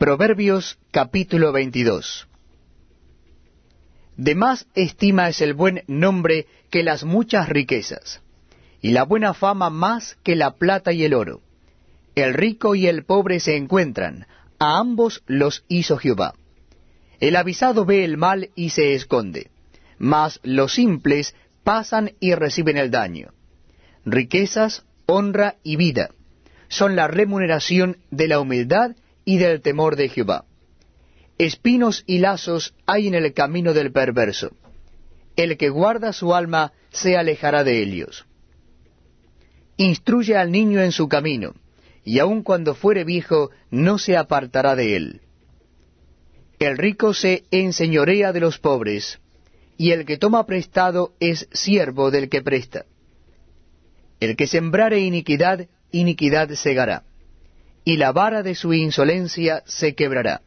Proverbios capítulo 22 De más estima es el buen nombre que las muchas riquezas, y la buena fama más que la plata y el oro. El rico y el pobre se encuentran, a ambos los hizo Jehová. El avisado ve el mal y se esconde, mas los simples pasan y reciben el daño. Riquezas, honra y vida son la remuneración de la humildad y del temor de Jehová. Espinos y lazos hay en el camino del perverso. El que guarda su alma se alejará de ellos. Instruye al niño en su camino, y aun cuando fuere viejo no se apartará de él. El rico se enseñorea de los pobres, y el que toma prestado es siervo del que presta. El que sembrare iniquidad, iniquidad segará, y la vara de su insolencia se quebrará.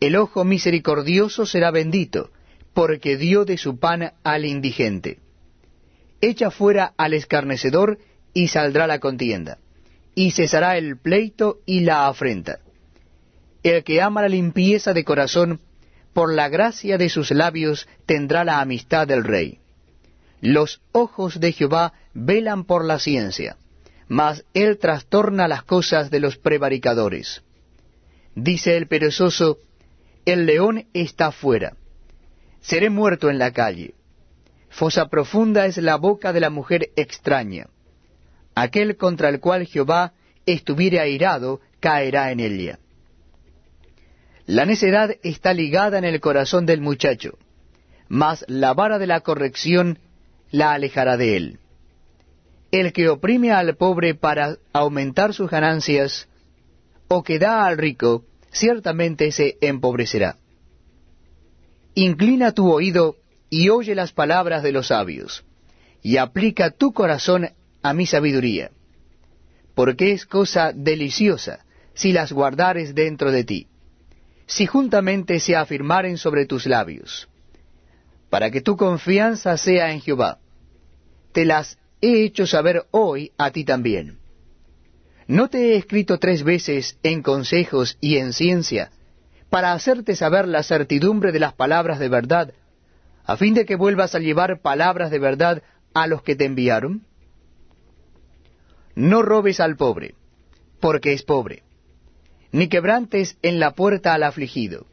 El ojo misericordioso será bendito, porque dio de su pan al indigente. Echa fuera al escarnecedor, y saldrá la contienda, y cesará el pleito y la afrenta. El que ama la limpieza de corazón, por la gracia de sus labios tendrá la amistad del rey. Los ojos de Jehová velan por la ciencia, mas él trastorna las cosas de los prevaricadores. Dice el perezoso, el león está fuera, seré muerto en la calle. Fosa profunda es la boca de la mujer extraña. Aquel contra el cual Jehová estuviere airado caerá en ella. La necedad está ligada en el corazón del muchacho, mas la vara de la corrección la alejará de él. El que oprime al pobre para aumentar sus ganancias, o que da al rico, ciertamente se empobrecerá. Inclina tu oído y oye las palabras de los sabios, y aplica tu corazón a mi sabiduría, porque es cosa deliciosa si las guardares dentro de ti, si juntamente se afirmaren sobre tus labios para que tu confianza sea en Jehová. Te las he hecho saber hoy a ti también. ¿No te he escrito tres veces en consejos y en ciencia, para hacerte saber la certidumbre de las palabras de verdad, a fin de que vuelvas a llevar palabras de verdad a los que te enviaron? No robes al pobre, porque es pobre, ni quebrantes en la puerta al afligido,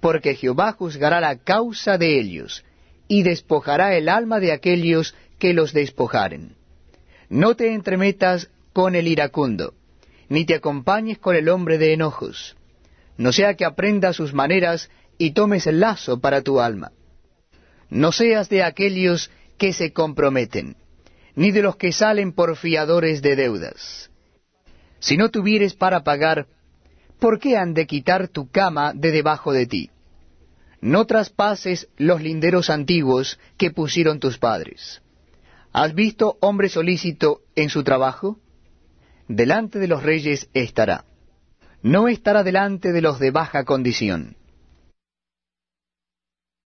porque Jehová juzgará la causa de ellos, y despojará el alma de aquellos que los despojaren. No te entremetas con el iracundo, ni te acompañes con el hombre de enojos, no sea que aprendas sus maneras y tomes el lazo para tu alma. No seas de aquellos que se comprometen, ni de los que salen por fiadores de deudas. Si no tuvieres para pagar, ¿por qué han de quitar tu cama de debajo de ti? No traspases los linderos antiguos que pusieron tus padres. ¿Has visto hombre solícito en su trabajo? Delante de los reyes estará. No estará delante de los de baja condición.